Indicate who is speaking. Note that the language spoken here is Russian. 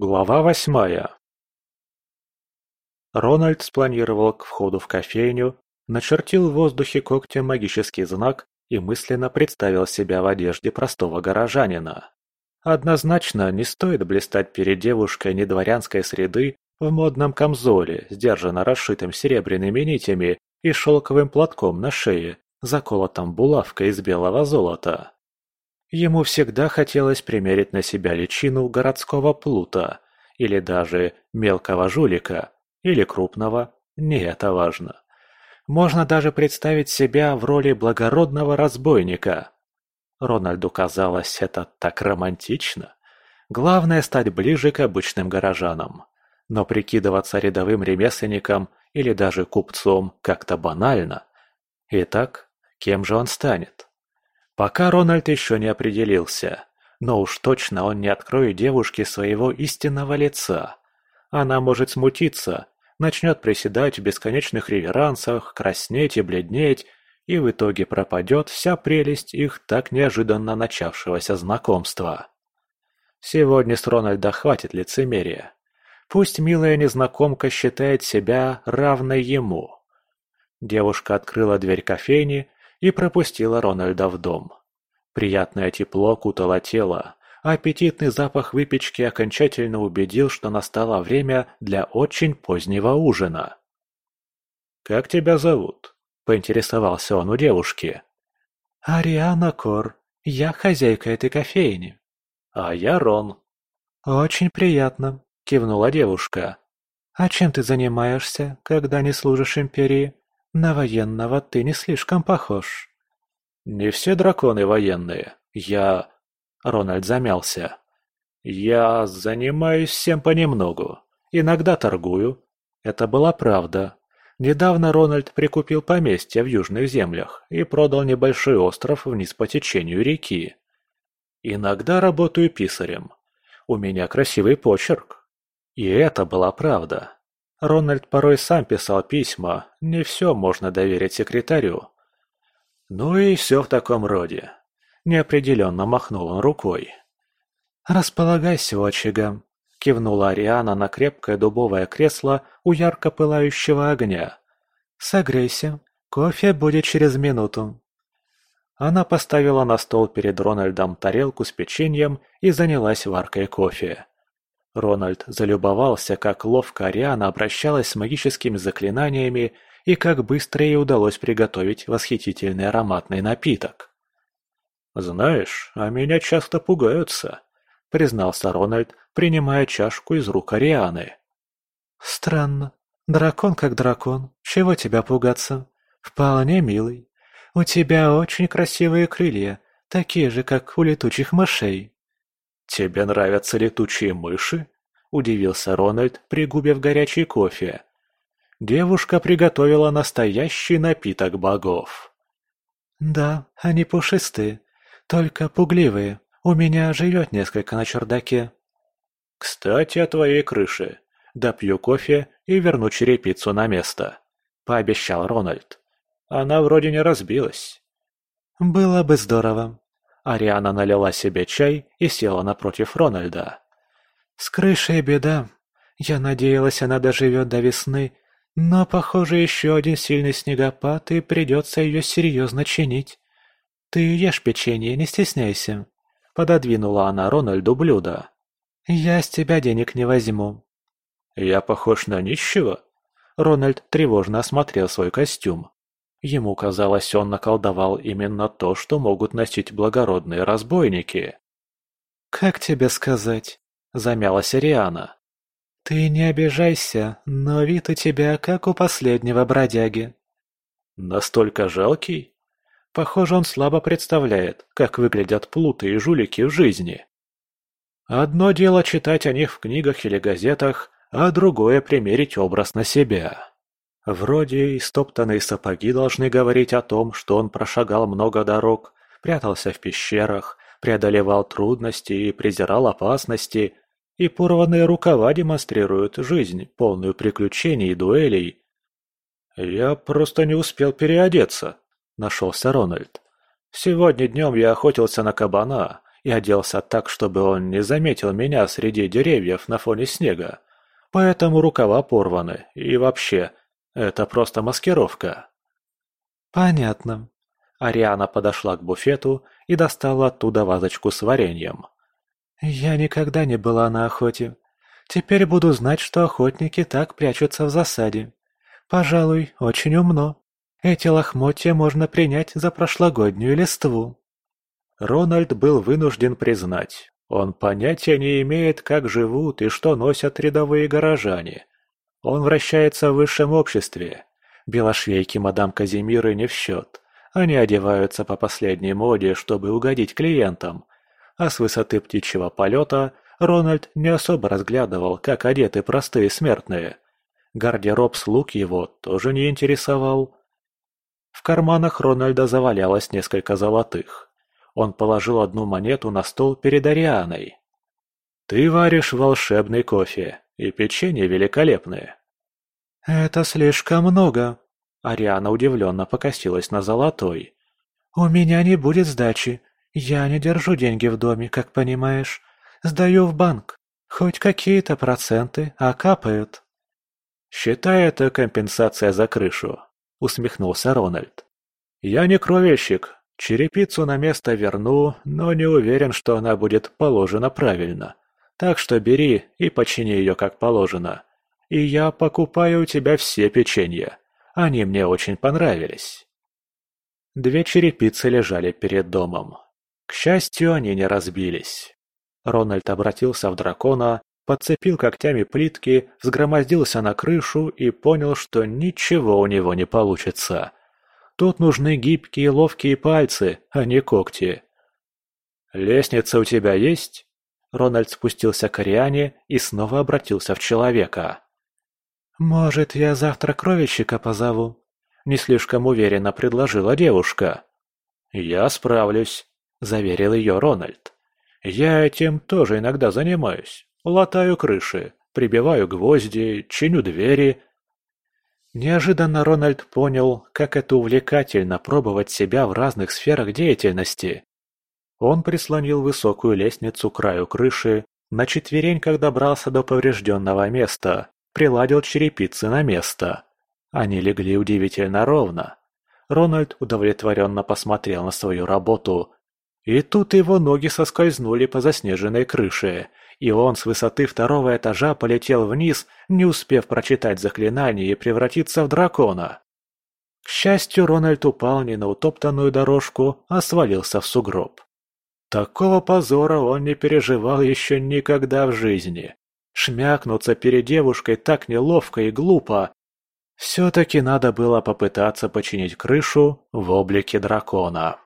Speaker 1: Глава восьмая Рональд спланировал к входу в кофейню, начертил в воздухе когтем магический знак и мысленно представил себя в одежде простого горожанина. Однозначно не стоит блистать перед девушкой недворянской среды в модном камзоле, сдержанно расшитым серебряными нитями и шелковым платком на шее, заколотом булавкой из белого золота. Ему всегда хотелось примерить на себя личину городского плута, или даже мелкого жулика, или крупного, не это важно. Можно даже представить себя в роли благородного разбойника. Рональду казалось это так романтично. Главное стать ближе к обычным горожанам. Но прикидываться рядовым ремесленником или даже купцом как-то банально. Итак, кем же он станет? Пока Рональд еще не определился, но уж точно он не откроет девушке своего истинного лица. Она может смутиться, начнет приседать в бесконечных реверансах, краснеть и бледнеть, и в итоге пропадет вся прелесть их так неожиданно начавшегося знакомства. Сегодня с Рональда хватит лицемерия. Пусть милая незнакомка считает себя равной ему. Девушка открыла дверь кофейни и пропустила Рональда в дом. Приятное тепло кутало тело, а аппетитный запах выпечки окончательно убедил, что настало время для очень позднего ужина. «Как тебя зовут?» – поинтересовался он у девушки.
Speaker 2: «Ариана Кор. Я хозяйка этой кофейни».
Speaker 1: «А я Рон».
Speaker 2: «Очень приятно», – кивнула девушка. «А чем ты занимаешься, когда не служишь Империи?» На военного ты не слишком похож.
Speaker 1: Не все драконы военные. Я... Рональд замялся. Я занимаюсь всем понемногу. Иногда торгую. Это была правда. Недавно Рональд прикупил поместье в южных землях и продал небольшой остров вниз по течению реки. Иногда работаю писарем. У меня красивый почерк. И это была правда. Рональд порой сам писал письма, не все можно доверить секретарю. Ну и все в таком роде. Неопределенно махнул он рукой.
Speaker 2: «Располагайся очагом», — кивнула Ариана на крепкое дубовое кресло у ярко пылающего огня. «Согрейся, кофе будет через минуту».
Speaker 1: Она поставила на стол перед Рональдом тарелку с печеньем и занялась варкой кофе. Рональд залюбовался, как ловко Ариана обращалась с магическими заклинаниями и как быстро ей удалось приготовить восхитительный ароматный напиток. «Знаешь, а меня часто пугаются», — признался Рональд, принимая чашку из рук Арианы.
Speaker 2: «Странно. Дракон как дракон. Чего тебя пугаться? Вполне милый. У тебя очень красивые крылья, такие же, как у летучих мышей».
Speaker 1: «Тебе нравятся летучие мыши?» – удивился Рональд, пригубив горячий кофе. Девушка приготовила настоящий напиток богов.
Speaker 2: «Да, они пушистые, только пугливые. У меня живет несколько на чердаке».
Speaker 1: «Кстати, о твоей крыше. Допью кофе и верну черепицу на место», – пообещал Рональд. «Она вроде не разбилась».
Speaker 2: «Было бы здорово»,
Speaker 1: Ариана налила себе чай и села напротив Рональда.
Speaker 2: «С крышей беда. Я надеялась, она доживет до весны, но, похоже, еще один сильный снегопад, и придется ее серьезно чинить. Ты ешь печенье, не стесняйся». Пододвинула она Рональду блюдо. «Я с тебя денег не возьму».
Speaker 1: «Я похож на нищего?» Рональд тревожно осмотрел свой костюм. Ему казалось, он наколдовал именно то, что могут носить благородные разбойники.
Speaker 2: «Как тебе сказать?» – замялась Ариана. «Ты не обижайся, но вид у тебя как у последнего бродяги».
Speaker 1: «Настолько жалкий?» Похоже, он слабо представляет, как выглядят плуты и жулики в жизни. Одно дело читать о них в книгах или газетах, а другое – примерить образ на себя. Вроде и стоптанные сапоги должны говорить о том, что он прошагал много дорог, прятался в пещерах, преодолевал трудности и презирал опасности, и порванные рукава демонстрируют жизнь, полную приключений и дуэлей. «Я просто не успел переодеться», — нашелся Рональд. «Сегодня днем я охотился на кабана, и оделся так, чтобы он не заметил меня среди деревьев на фоне снега. Поэтому рукава порваны, и вообще, это просто маскировка.
Speaker 2: Понятно.
Speaker 1: Ариана подошла к буфету и достала оттуда вазочку с вареньем.
Speaker 2: Я никогда не была на охоте. Теперь буду знать, что охотники так прячутся в засаде. Пожалуй, очень умно. Эти лохмотья можно принять за прошлогоднюю листву.
Speaker 1: Рональд был вынужден признать, он понятия не имеет, как живут и что носят рядовые горожане. Он вращается в высшем обществе. Белошвейки мадам Казимиры не в счет. Они одеваются по последней моде, чтобы угодить клиентам. А с высоты птичьего полета Рональд не особо разглядывал, как одеты простые смертные. Гардероб слуг его тоже не интересовал. В карманах Рональда завалялось несколько золотых. Он положил одну монету на стол перед Арианой. «Ты варишь волшебный кофе, и печенье великолепное».
Speaker 2: «Это слишком много», —
Speaker 1: Ариана удивленно покосилась на золотой.
Speaker 2: «У меня не будет сдачи. Я не держу деньги в доме, как понимаешь. Сдаю в банк. Хоть какие-то проценты, а капают».
Speaker 1: «Считай это компенсация за крышу», — усмехнулся Рональд. «Я не кровельщик, Черепицу на место верну, но не уверен, что она будет положена правильно. Так что бери и почини ее как положено. И я покупаю у тебя все печенья. Они мне очень понравились. Две черепицы лежали перед домом. К счастью, они не разбились. Рональд обратился в дракона, подцепил когтями плитки, взгромоздился на крышу и понял, что ничего у него не получится. Тут нужны гибкие ловкие пальцы, а не когти. «Лестница у тебя есть?» Рональд спустился к Ариане и снова обратился в человека.
Speaker 2: «Может, я завтра кровельщика позову?» Не слишком уверенно предложила девушка.
Speaker 1: «Я справлюсь», — заверил ее Рональд. «Я этим тоже иногда занимаюсь. Латаю крыши, прибиваю гвозди, чиню двери, Неожиданно Рональд понял, как это увлекательно пробовать себя в разных сферах деятельности. Он прислонил высокую лестницу к краю крыши, на четвереньках добрался до поврежденного места, приладил черепицы на место. Они легли удивительно ровно. Рональд удовлетворенно посмотрел на свою работу. И тут его ноги соскользнули по заснеженной крыше, и он с высоты второго этажа полетел вниз, не успев прочитать заклинание и превратиться в дракона. К счастью, Рональд упал не на утоптанную дорожку, а свалился в сугроб. Такого позора он не переживал еще никогда в жизни. Шмякнуться перед девушкой так неловко и глупо. Все-таки надо было попытаться починить крышу в облике дракона.